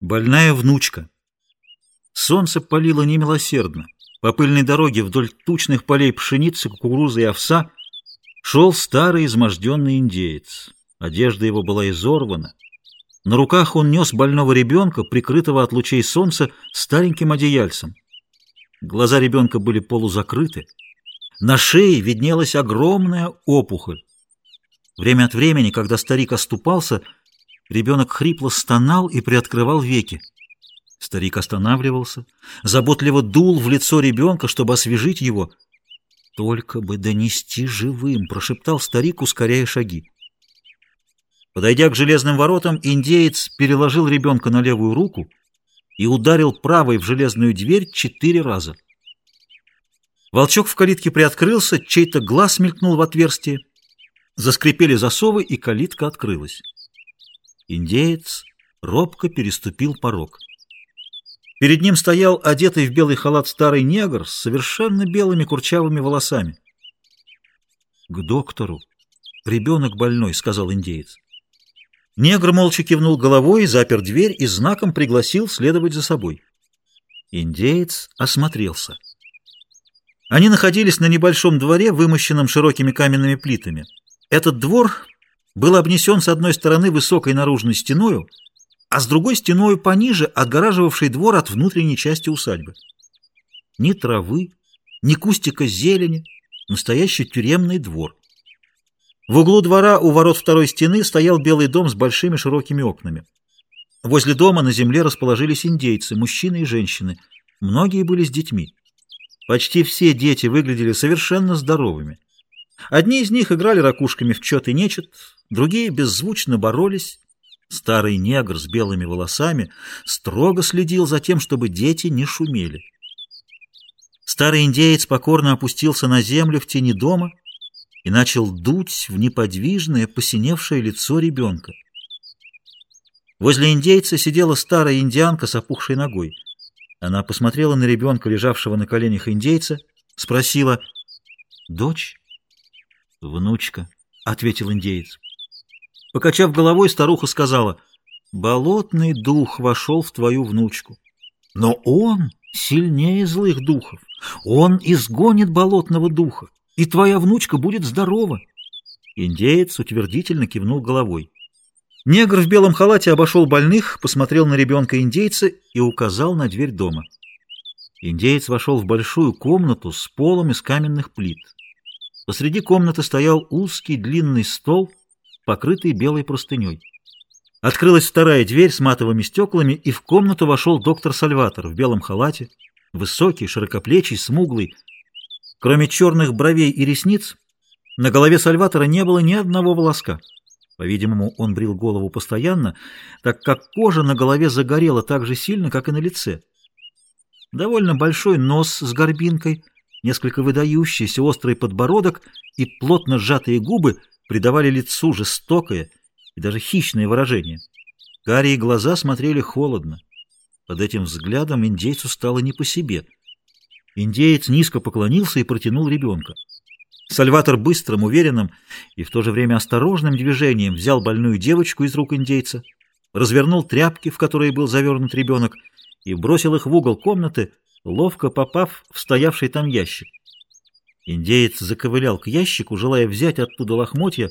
Больная внучка. Солнце палило немилосердно. По пыльной дороге вдоль тучных полей пшеницы, кукурузы и овса шел старый изможденный индеец. Одежда его была изорвана. На руках он нес больного ребенка, прикрытого от лучей солнца стареньким одеяльцем. Глаза ребенка были полузакрыты. На шее виднелась огромная опухоль. Время от времени, когда старик оступался, ребенок хрипло стонал и приоткрывал веки. Старик останавливался, заботливо дул в лицо ребенка, чтобы освежить его. «Только бы донести живым!» — прошептал старик, ускоряя шаги. Подойдя к железным воротам, индеец переложил ребенка на левую руку и ударил правой в железную дверь четыре раза. Волчок в калитке приоткрылся, чей-то глаз мелькнул в отверстие. Заскрипели засовы, и калитка открылась. Индеец робко переступил порог. Перед ним стоял одетый в белый халат старый негр с совершенно белыми курчавыми волосами. — К доктору. Ребенок больной, — сказал индеец. Негр молча кивнул головой, запер дверь и знаком пригласил следовать за собой. Индеец осмотрелся. Они находились на небольшом дворе, вымощенном широкими каменными плитами. Этот двор был обнесен с одной стороны высокой наружной стеною, а с другой стеною пониже, отгораживавшей двор от внутренней части усадьбы. Ни травы, ни кустика зелени, настоящий тюремный двор. В углу двора у ворот второй стены стоял белый дом с большими широкими окнами. Возле дома на земле расположились индейцы, мужчины и женщины. Многие были с детьми. Почти все дети выглядели совершенно здоровыми. Одни из них играли ракушками в чет и нечет, другие беззвучно боролись, Старый негр с белыми волосами строго следил за тем, чтобы дети не шумели. Старый индеец покорно опустился на землю в тени дома и начал дуть в неподвижное, посиневшее лицо ребенка. Возле индейца сидела старая индианка с опухшей ногой. Она посмотрела на ребенка, лежавшего на коленях индейца, спросила «Дочь?» «Внучка», — ответил индеец. Покачав головой, старуха сказала, «Болотный дух вошел в твою внучку. Но он сильнее злых духов. Он изгонит болотного духа, и твоя внучка будет здорова». Индеец утвердительно кивнул головой. Негр в белом халате обошел больных, посмотрел на ребенка индейца и указал на дверь дома. Индеец вошел в большую комнату с полом из каменных плит. Посреди комнаты стоял узкий длинный стол покрытый белой простыней. Открылась вторая дверь с матовыми стеклами, и в комнату вошел доктор Сальватор в белом халате, высокий, широкоплечий, смуглый. Кроме черных бровей и ресниц, на голове Сальватора не было ни одного волоска. По-видимому, он брил голову постоянно, так как кожа на голове загорела так же сильно, как и на лице. Довольно большой нос с горбинкой, несколько выдающийся острый подбородок и плотно сжатые губы придавали лицу жестокое и даже хищное выражение. Карие глаза смотрели холодно. Под этим взглядом индейцу стало не по себе. Индеец низко поклонился и протянул ребенка. Сальватор быстрым, уверенным и в то же время осторожным движением взял больную девочку из рук индейца, развернул тряпки, в которые был завернут ребенок, и бросил их в угол комнаты, ловко попав в стоявший там ящик. Индеец заковылял к ящику, желая взять оттуда лохмотья,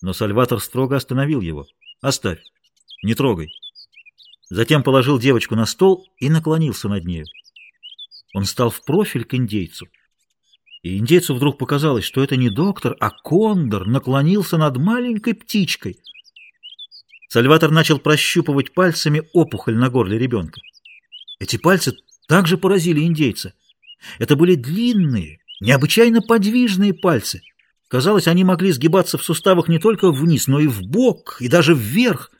но Сальватор строго остановил его. «Оставь, не трогай». Затем положил девочку на стол и наклонился над нею. Он стал в профиль к индейцу. И индейцу вдруг показалось, что это не доктор, а кондор наклонился над маленькой птичкой. Сальватор начал прощупывать пальцами опухоль на горле ребенка. Эти пальцы также поразили индейца. Это были длинные, Необычайно подвижные пальцы. Казалось, они могли сгибаться в суставах не только вниз, но и в бок, и даже вверх.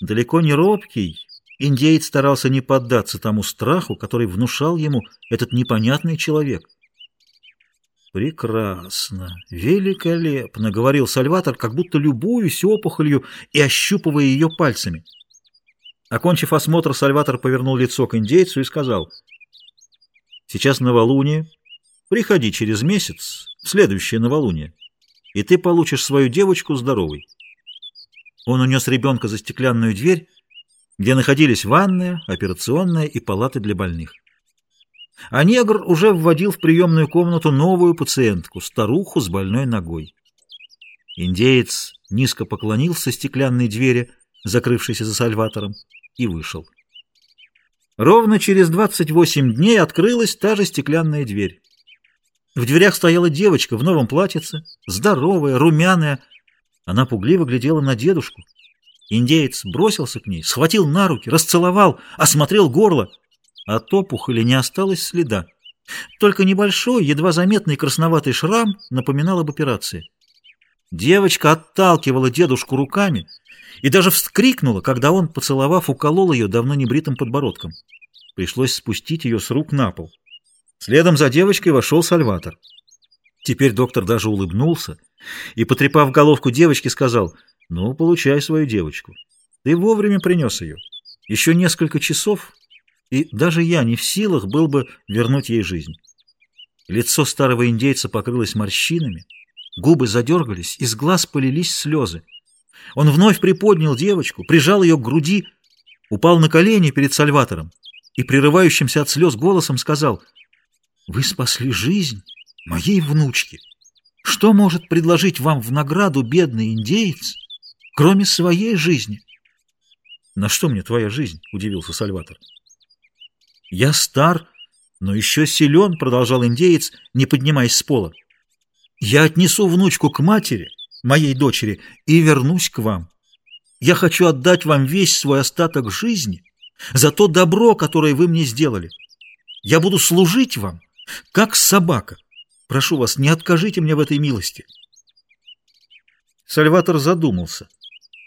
Далеко не робкий, индеец старался не поддаться тому страху, который внушал ему этот непонятный человек. «Прекрасно, великолепно», — говорил Сальватор, как будто любуясь опухолью и ощупывая ее пальцами. Окончив осмотр, Сальватор повернул лицо к индейцу и сказал, «Сейчас новолуние, Приходи через месяц, в следующее новолуние, и ты получишь свою девочку здоровой. Он унес ребенка за стеклянную дверь где находились ванная, операционная и палаты для больных. А негр уже вводил в приемную комнату новую пациентку, старуху с больной ногой. Индеец низко поклонился стеклянной двери, закрывшейся за сальватором, и вышел. Ровно через 28 дней открылась та же стеклянная дверь. В дверях стояла девочка в новом платьице, здоровая, румяная. Она пугливо глядела на дедушку. Индеец бросился к ней, схватил на руки, расцеловал, осмотрел горло. От опухоли не осталось следа. Только небольшой, едва заметный красноватый шрам напоминал об операции. Девочка отталкивала дедушку руками и даже вскрикнула, когда он, поцеловав, уколол ее давно небритым подбородком. Пришлось спустить ее с рук на пол. Следом за девочкой вошел Сальватор. Теперь доктор даже улыбнулся и, потрепав головку девочки, сказал, «Ну, получай свою девочку. Ты вовремя принес ее. Еще несколько часов, и даже я не в силах был бы вернуть ей жизнь». Лицо старого индейца покрылось морщинами, губы задергались, из глаз полились слезы. Он вновь приподнял девочку, прижал ее к груди, упал на колени перед Сальватором и прерывающимся от слез голосом сказал — вы спасли жизнь моей внучки. Что может предложить вам в награду бедный индеец, кроме своей жизни? На что мне твоя жизнь? Удивился Сальватор. Я стар, но еще силен, продолжал индеец, не поднимаясь с пола. Я отнесу внучку к матери, моей дочери, и вернусь к вам. Я хочу отдать вам весь свой остаток жизни за то добро, которое вы мне сделали. Я буду служить вам как собака. Прошу вас, не откажите мне в этой милости. Сальватор задумался.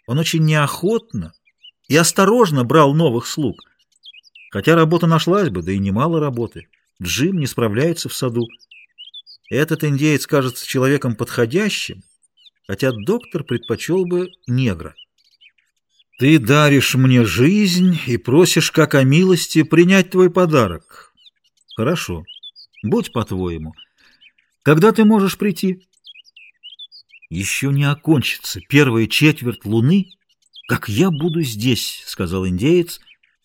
Он очень неохотно и осторожно брал новых слуг. Хотя работа нашлась бы, да и немало работы. Джим не справляется в саду. Этот индеец кажется человеком подходящим, хотя доктор предпочел бы негра. Ты даришь мне жизнь и просишь, как о милости, принять твой подарок. Хорошо. Будь по-твоему. Когда ты можешь прийти? Еще не окончится первая четверть луны, как я буду здесь, сказал индеец,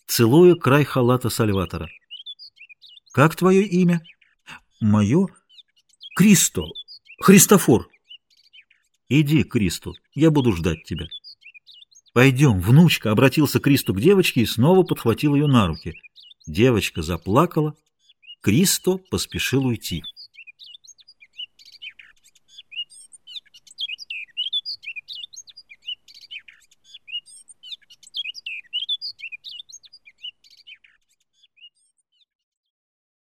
целуя край халата Сальватора. Как твое имя? Мое? Кристо. Христофор. Иди, Кристо, я буду ждать тебя. Пойдем, внучка, обратился Кристо к девочке и снова подхватил ее на руки. Девочка заплакала, Кристо поспешил уйти.